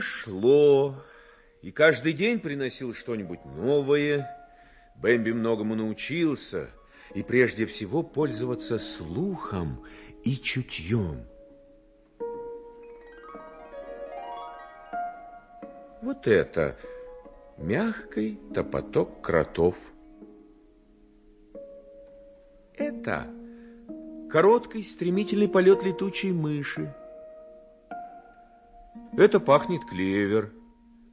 Шло, и каждый день приносил что-нибудь новое. Бэмби многому научился, и прежде всего пользоваться слухом и чутьем. Вот это мягкий топоток кротов. Это короткий стремительный полет летучей мыши. Это пахнет клевер.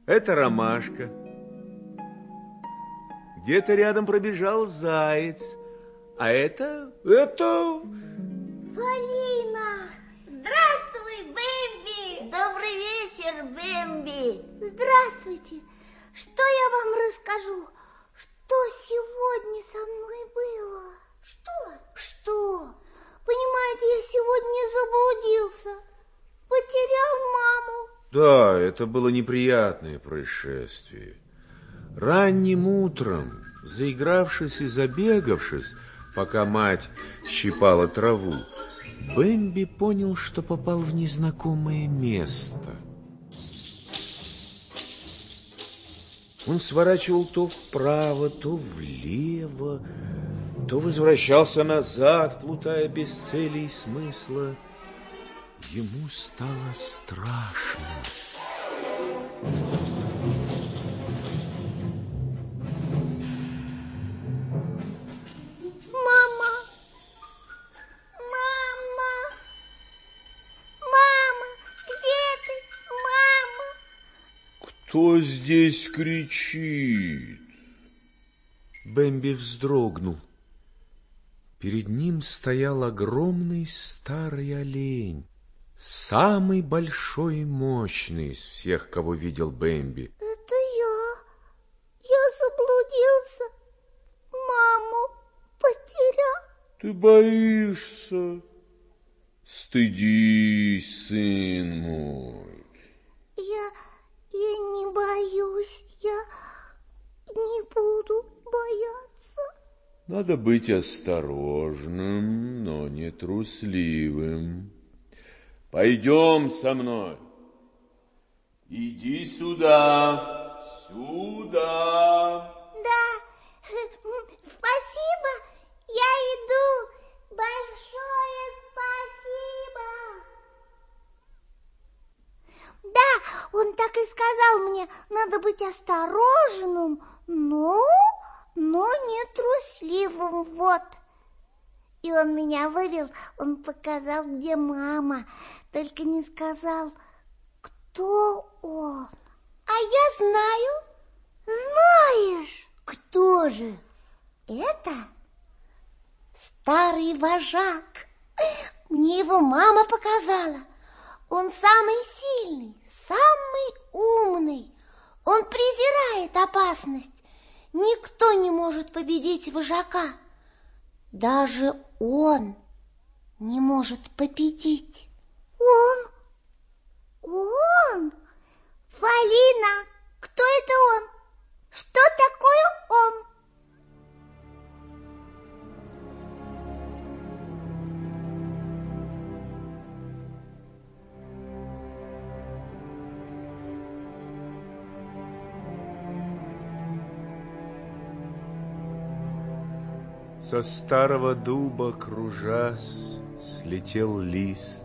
Это ромашка. Где-то рядом пробежал заяц. А это... это... Полина! Здравствуй, Бэмби! Добрый вечер, Бэмби! Здравствуйте! Что я вам расскажу? Что сегодня со мной было? Что? Что? Понимаете, я сегодня заблудился. Потерял маму. Да, это было неприятное происшествие. Ранним утром, заигравшись и забегавшись, пока мать щипала траву, Бэмби понял, что попал в незнакомое место. Он сворачивал то вправо, то влево, то возвращался назад, плутая без цели и смысла. Ему стало страшно. Мама! Мама! Мама! Где ты? Мама! Кто здесь кричит? Бэмби вздрогнул. Перед ним стоял огромный старый олень. Самый большой и мощный из всех, кого видел Бэмби. Это я. Я заблудился. Маму потерял. Ты боишься? Стыдись, сын мой. Я, я не боюсь. Я не буду бояться. Надо быть осторожным, но не трусливым. Пойдем со мной. Иди сюда, сюда. Да, спасибо, я иду. Большое спасибо. Да, он так и сказал мне, надо быть осторожным, но, но не трусливым, вот. И он меня вывел, он показал, где мама, только не сказал, кто он. А я знаю. Знаешь? Кто же? Это старый вожак. Мне его мама показала. Он самый сильный, самый умный. Он презирает опасность. Никто не может победить вожака. Даже он не может победить. Он? Он? Фалина, кто это он? Что такое он? Со старого дуба, кружась, слетел лист.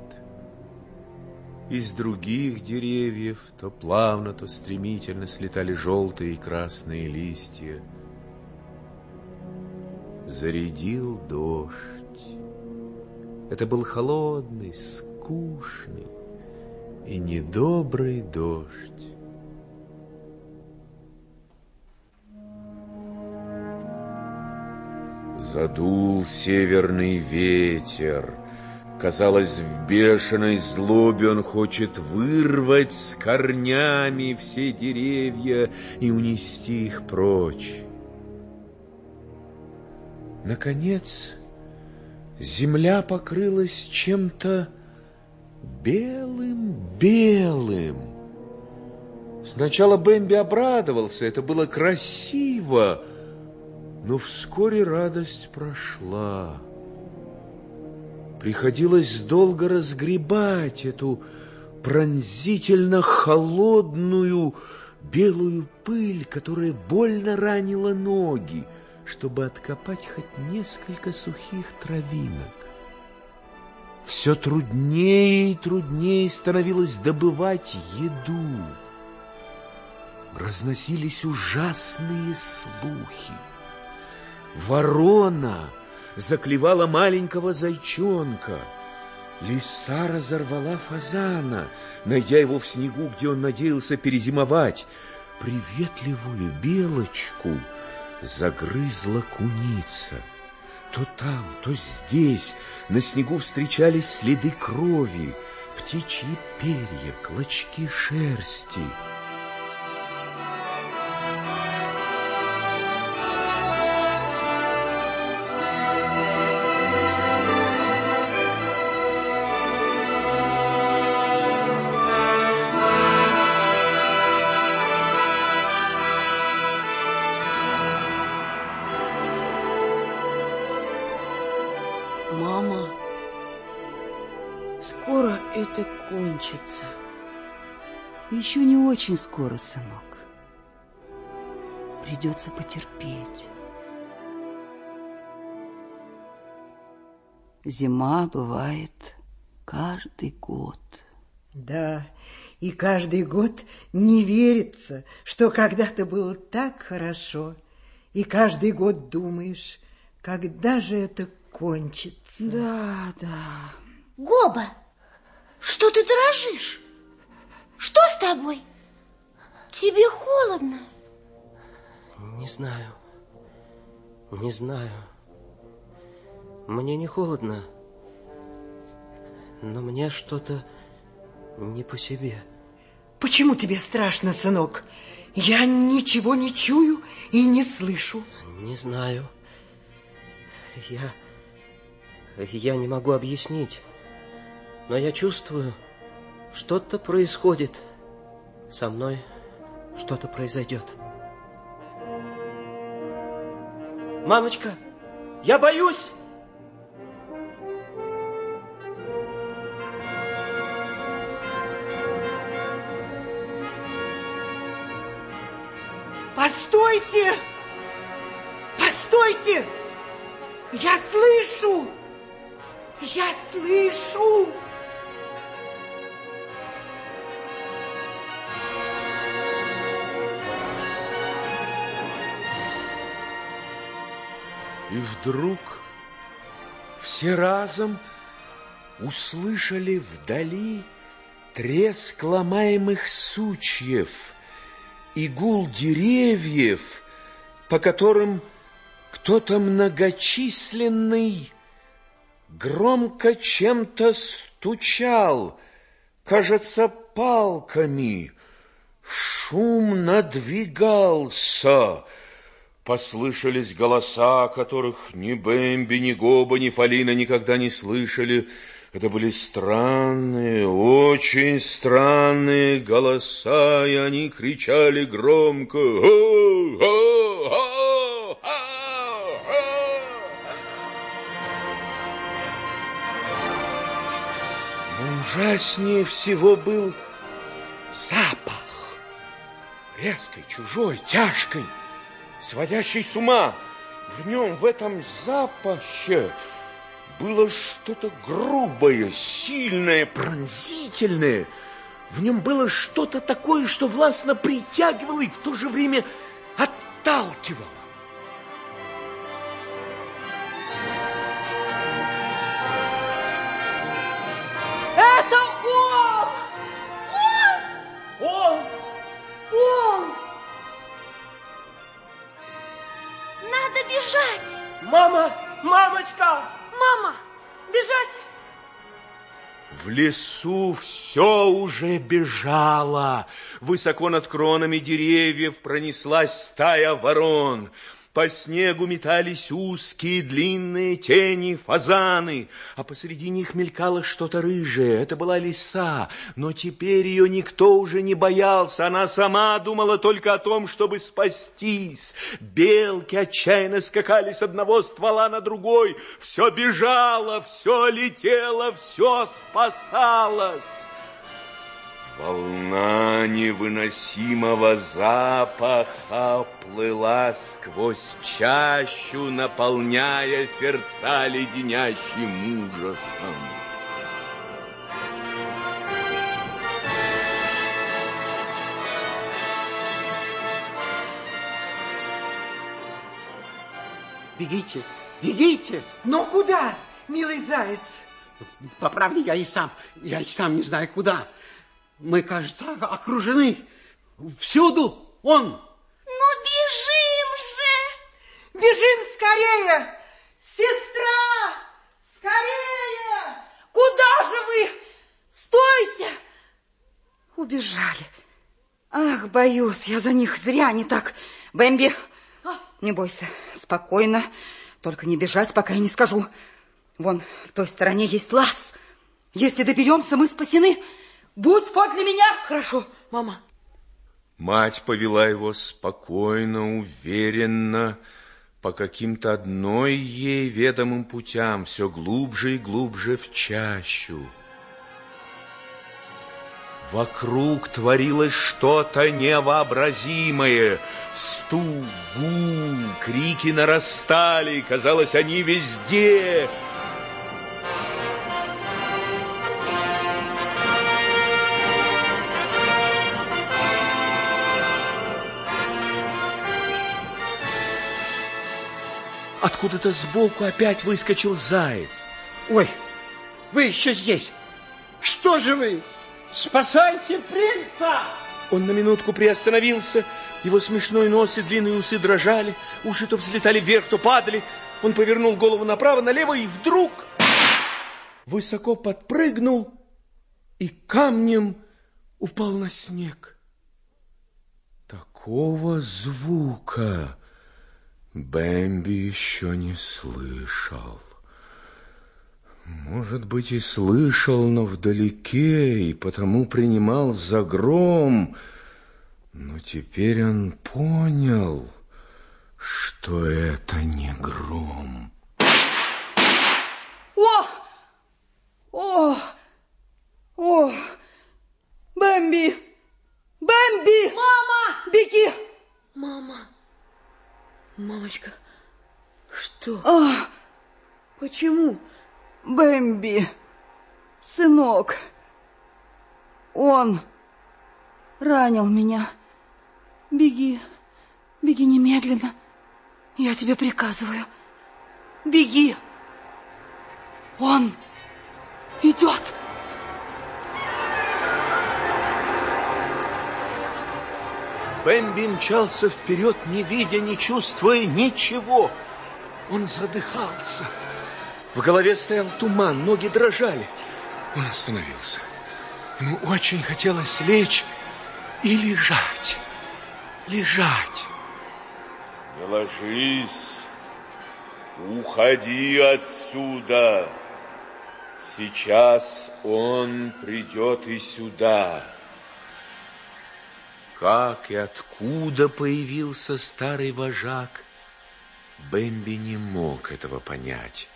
Из других деревьев то плавно, то стремительно слетали желтые и красные листья. Зарядил дождь. Это был холодный, скучный и недобрый дождь. Задул северный ветер. Казалось, в бешеной злобе он хочет вырвать с корнями все деревья и унести их прочь. Наконец, земля покрылась чем-то белым-белым. Сначала Бэмби обрадовался, это было красиво, но вскоре радость прошла. Приходилось долго разгребать эту пронзительно холодную белую пыль, которая больно ранила ноги, чтобы откопать хоть несколько сухих травинок. Все труднее и труднее становилось добывать еду. Разносились ужасные слухи. Ворона заклевала маленького зайчонка. Лиса разорвала фазана, найдя его в снегу, где он надеялся перезимовать. Приветливую белочку загрызла куница. То там, то здесь на снегу встречались следы крови, птичьи перья, клочки шерсти — Еще не очень скоро, сынок. Придется потерпеть. Зима бывает каждый год. Да, и каждый год не верится, что когда-то было так хорошо. И каждый год думаешь, когда же это кончится. Да, да. Гоба, что ты дрожишь? Что с тобой? Тебе холодно? Не знаю. Не знаю. Мне не холодно. Но мне что-то не по себе. Почему тебе страшно, сынок? Я ничего не чую и не слышу. Не знаю. Я... Я не могу объяснить. Но я чувствую, что-то происходит. Со мной что-то произойдет. Мамочка, я боюсь! Постойте! Постойте! Я слышу! Я слышу! И вдруг все разом услышали вдали треск ломаемых сучьев и гул деревьев, по которым кто-то многочисленный громко чем-то стучал, кажется, палками. Шум надвигался — Послышались голоса, которых ни Бэмби, ни Гоба, ни Фалина никогда не слышали. Это были странные, очень странные голоса, и они кричали громко. «О, о, о, Но ужаснее всего был запах. Резкой, чужой, тяжкой сводящий с ума. В нем, в этом запахе, было что-то грубое, сильное, пронзительное. В нем было что-то такое, что властно притягивало и в то же время отталкивало. Мама! Мамочка! Мама! Бежать! В лесу все уже бежало. Высоко над кронами деревьев пронеслась стая ворон. По снегу метались узкие длинные тени фазаны, а посреди них мелькало что-то рыжее. Это была лиса, но теперь ее никто уже не боялся. Она сама думала только о том, чтобы спастись. Белки отчаянно скакали с одного ствола на другой. Все бежало, все летело, все спасалось. Волна невыносимого запаха плыла сквозь чащу, наполняя сердца леденящим ужасом. Бегите, бегите! Но куда, милый заяц? По правде, я и сам, я и сам не знаю куда. Мы, кажется, окружены. Всюду он. Ну, бежим же! Бежим скорее! Сестра! Скорее! Куда же вы? Стойте! Убежали. Ах, боюсь, я за них зря не так. Бэмби, не бойся, спокойно. Только не бежать, пока я не скажу. Вон, в той стороне есть лаз. Если доберемся, мы спасены. Будь подле меня. Хорошо, мама. Мать повела его спокойно, уверенно, по каким-то одной ей ведомым путям, все глубже и глубже в чащу. Вокруг творилось что-то невообразимое. Стук, гул, крики нарастали, казалось, они везде. Откуда-то сбоку опять выскочил заяц. Ой, вы еще здесь. Что же вы? Спасайте принца! Он на минутку приостановился, его смешной нос и длинные усы дрожали, уши то взлетали вверх, то падали. Он повернул голову направо, налево и вдруг высоко подпрыгнул и камнем упал на снег. Такого звука Бэмби еще не слышал. Может быть, и слышал, но вдалеке, и потому принимал за гром. Но теперь он понял, что это не гром. О! О! О! Бэмби! Бэмби! Мама! Беги! Мама! Мамочка, что? А, Почему? Бэмби, сынок, он ранил меня. Беги, беги немедленно. Я тебе приказываю. Беги. Он идет. Бэмби мчался вперед, не видя, не чувствуя ничего. Он задыхался. В голове стоял туман, ноги дрожали. Он остановился. Ему очень хотелось лечь и лежать. Лежать. Не ложись. Уходи отсюда. Сейчас он придет и сюда. Как и откуда появился старый вожак, Бэмби не мог этого понять.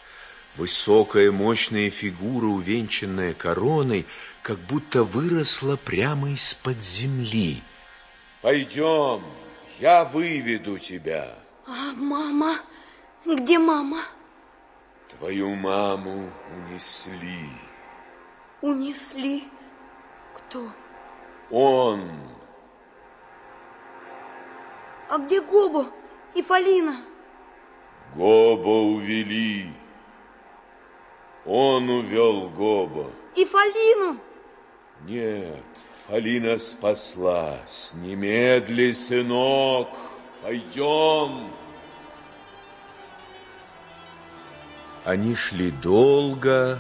Высокая мощная фигура, увенчанная короной, как будто выросла прямо из-под земли. Пойдем, я выведу тебя. А мама? Где мама? Твою маму унесли. Унесли. Кто? Он. А где Гобо и Фалина? Гоба увели. Он увел Гоба. И Фалину? Нет, Фалина спаслась. Немедли, сынок, пойдем. Они шли долго,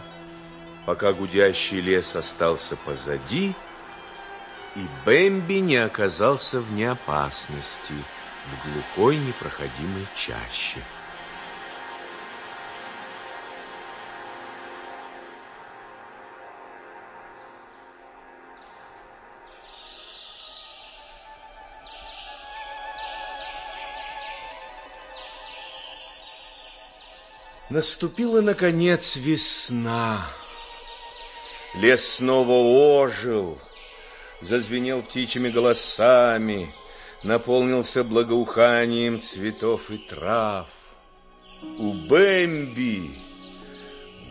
пока гудящий лес остался позади, и Бэмби не оказался вне опасности в глухой непроходимой чаще. Наступила, наконец, весна. Лес снова ожил. зазвенел птичьими голосами, наполнился благоуханием цветов и трав. У Бэмби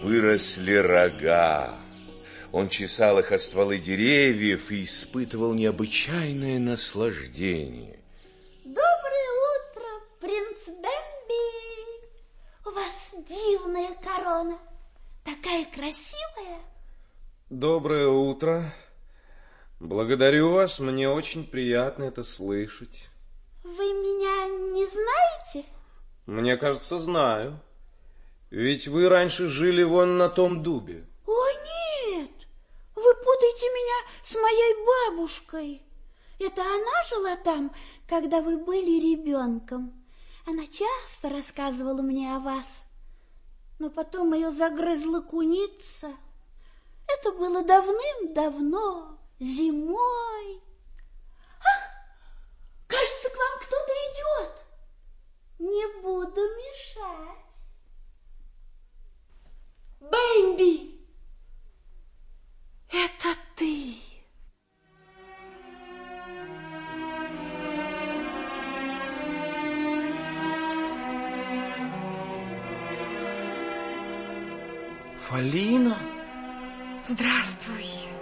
выросли рога. Он чесал их о стволы деревьев и испытывал необычайное наслаждение. Доброе утро, принц Бэмби. У вас дивная корона, такая красивая. Доброе утро. Благодарю вас, мне очень приятно это слышать. Вы меня не знаете? Мне кажется, знаю. Ведь вы раньше жили вон на том дубе. О, нет, вы путаете меня с моей бабушкой. Это она жила там, когда вы были ребенком. Она часто рассказывала мне о вас. Но потом ее загрызла куница. Это было давным-давно зимой. А, кажется, к вам кто-то идет. Не буду мешать. Бэмби, это ты. Фалина? Здравствуй.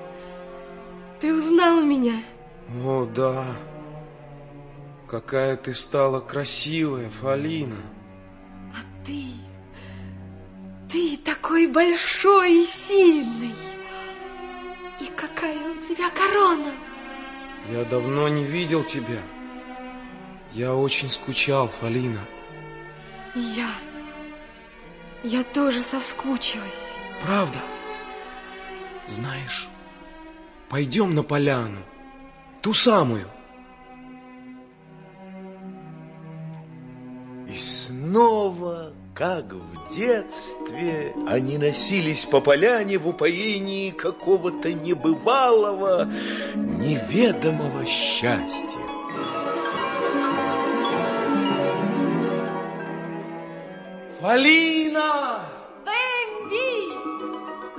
Ты узнал меня? О, да. Какая ты стала красивая, Фалина. А ты... Ты такой большой и сильный. И какая у тебя корона. Я давно не видел тебя. Я очень скучал, Фалина. И я... Я тоже соскучилась. Правда? Знаешь, пойдем на поляну. Ту самую. И снова, как в детстве, они носились по поляне в упоении какого-то небывалого, неведомого счастья. Фалина! Бэмби!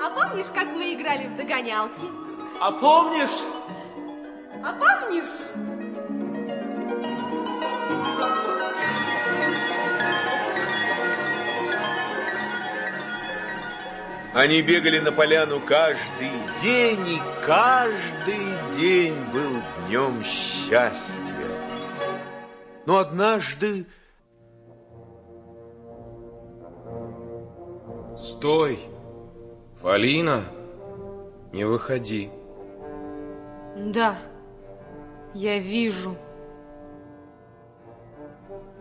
А помнишь, как мы играли в догонялки? А помнишь? А помнишь? Они бегали на поляну каждый день, и каждый день был днем счастья. Но однажды Стой! Фалина, не выходи. Да, я вижу.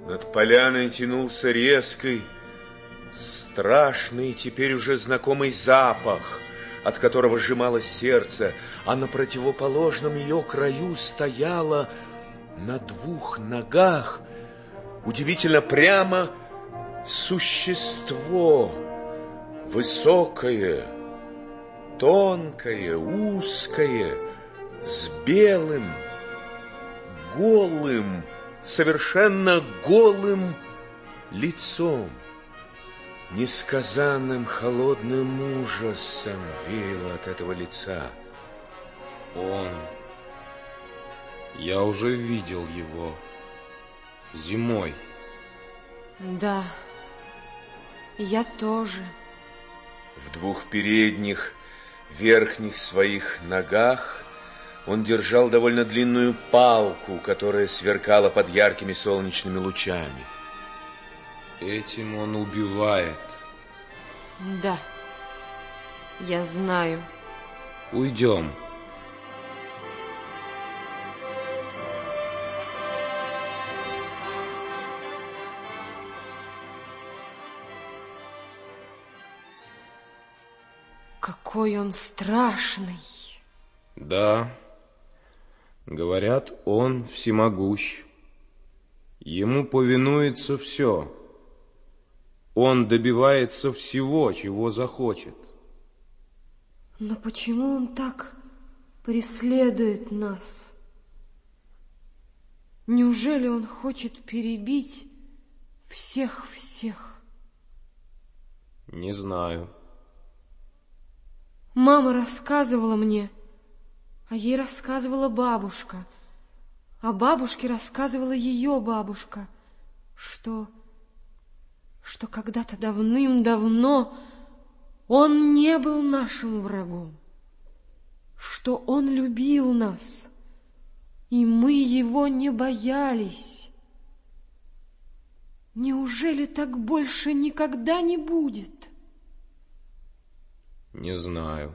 над поляной тянулся резкий, страшный, теперь уже знакомый запах, от которого сжималось сердце, а на противоположном ее краю стояла на двух ногах, удивительно прямо, существо, высокое, тонкое, узкое, с белым, голым, совершенно голым лицом. Несказанным холодным ужасом веяло от этого лица. Он. Я уже видел его. Зимой. Да, я тоже. В двух передних, верхних своих ногах он держал довольно длинную палку, которая сверкала под яркими солнечными лучами. Этим он убивает. Да, я знаю. Уйдем. Какой он страшный. Да. Говорят, он всемогущ. Ему повинуется все. Он добивается всего, чего захочет. Но почему он так преследует нас? Неужели он хочет перебить всех-всех? Не знаю. Мама рассказывала мне, А ей рассказывала бабушка, а бабушке рассказывала ее бабушка, что, что когда-то давным-давно он не был нашим врагом, что он любил нас, и мы его не боялись. Неужели так больше никогда не будет? Не знаю.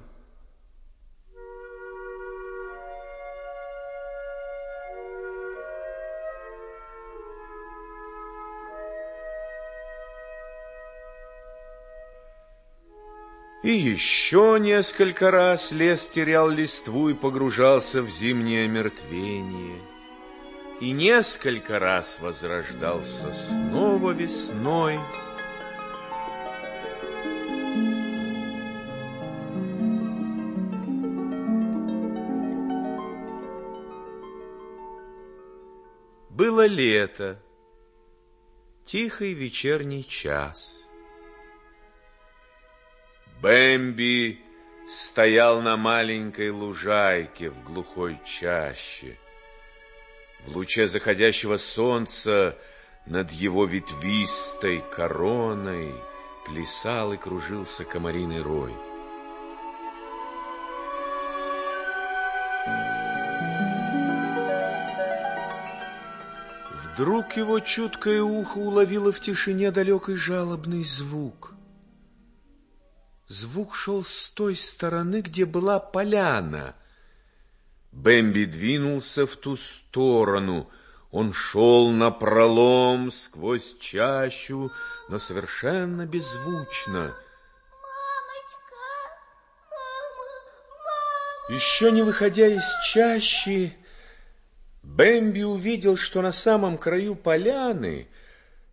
И еще несколько раз лес терял листву и погружался в зимнее мертвение. И несколько раз возрождался снова весной. Было лето, тихий вечерний час. Бэмби стоял на маленькой лужайке в глухой чаще. В луче заходящего солнца над его ветвистой короной плясал и кружился комариный рой. Вдруг его чуткое ухо уловило в тишине далекий жалобный звук. Звук шел с той стороны, где была поляна. Бэмби двинулся в ту сторону. Он шел на пролом сквозь чащу, но совершенно беззвучно. Мамочка, мама, мама. Еще не выходя из чащи, Бэмби увидел, что на самом краю поляны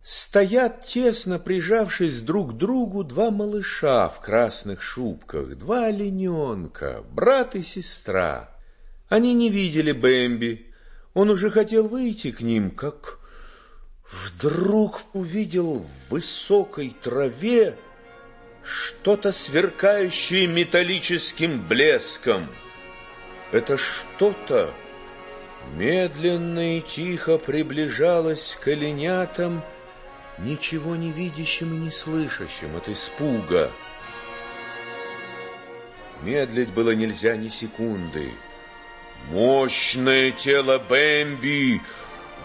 Стоят тесно прижавшись друг к другу два малыша в красных шубках, два олененка, брат и сестра. Они не видели Бэмби. Он уже хотел выйти к ним, как вдруг увидел в высокой траве что-то сверкающее металлическим блеском. Это что-то медленно и тихо приближалось к оленятам, ничего не видящим и не слышащим от испуга. Медлить было нельзя ни секунды. Мощное тело Бэмби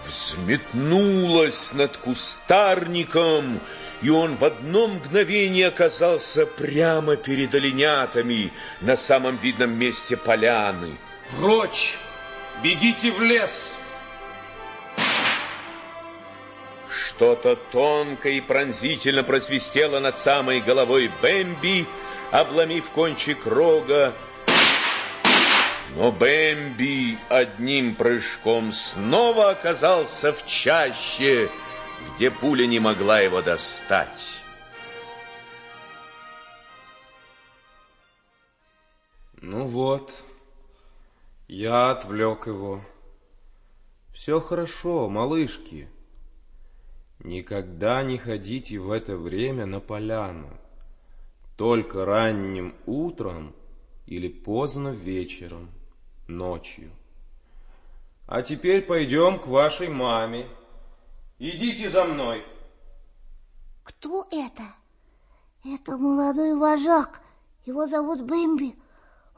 взметнулось над кустарником, и он в одно мгновение оказался прямо перед оленятами на самом видном месте поляны. Прочь! Бегите в лес! Что-то тонко и пронзительно просвистело над самой головой Бэмби, обломив кончик рога. Но Бэмби одним прыжком снова оказался в чаще, где пуля не могла его достать. Ну вот, я отвлек его. Все хорошо, малышки. Никогда не ходите в это время на поляну. Только ранним утром или поздно вечером, ночью. А теперь пойдем к вашей маме. Идите за мной. Кто это? Это молодой вожак. Его зовут Бэмби.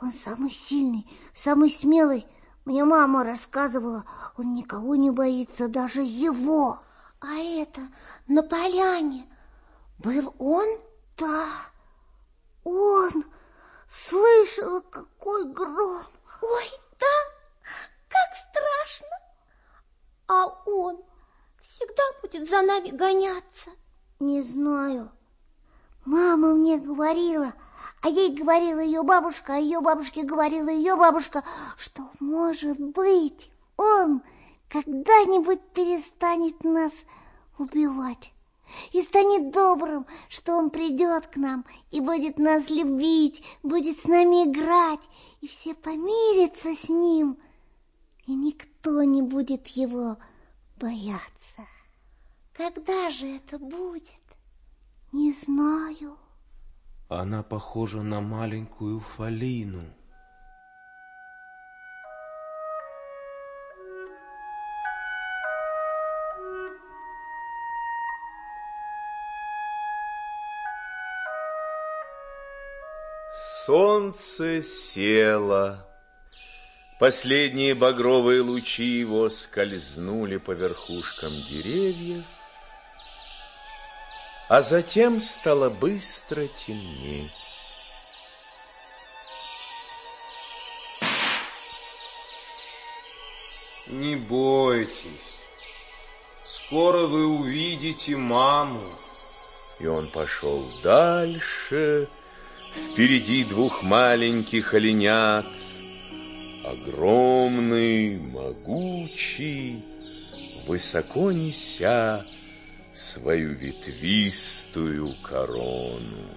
Он самый сильный, самый смелый. Мне мама рассказывала, он никого не боится, даже его. А это на поляне был он? Да, он. Слышала, какой гром. Ой, да, как страшно. А он всегда будет за нами гоняться. Не знаю. Мама мне говорила, а ей говорила ее бабушка, а ее бабушке говорила ее бабушка, что, может быть, он когда-нибудь перестанет нас убивать и станет добрым, что он придет к нам и будет нас любить, будет с нами играть, и все помирятся с ним, и никто не будет его бояться. Когда же это будет? Не знаю. Она похожа на маленькую Фалину. Солнце село. Последние багровые лучи его скользнули по верхушкам деревьев, а затем стало быстро темнеть. Не бойтесь, скоро вы увидите маму. И он пошел дальше, впереди двух маленьких оленят, огромный, могучий, высоко неся свою ветвистую корону.